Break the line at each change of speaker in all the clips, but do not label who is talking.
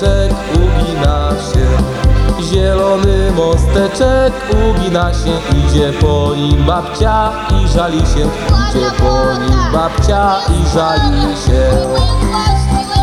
mosteczek ugina się. Zielony mosteczek ugina się Idzie po nim babcia i żali się. Idzie po nim babcia i żali się.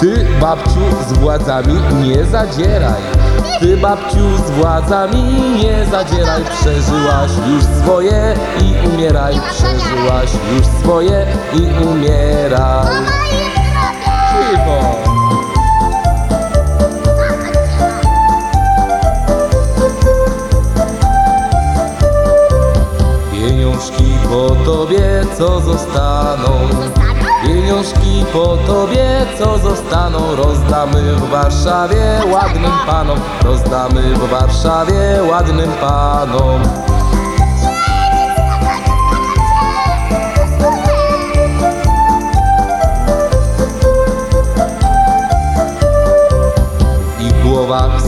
Ty, babciu, z władzami nie zadzieraj. Ty, babciu, z władzami nie zadzieraj. Przeżyłaś już swoje i umieraj. Przeżyłaś już swoje i umieraj. Cicho. Pieniążki po tobie, co zostaną. Pieniążki po tobie, co zostaną Rozdamy w Warszawie. Ładnym panom Rozdamy w Warszawie ładnym panom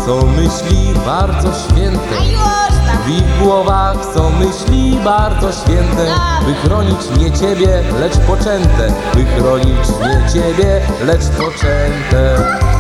są myśli bardzo święte. W ich głowach są myśli bardzo święte. By chronić nie ciebie, lecz poczęte. By chronić nie ciebie, lecz poczęte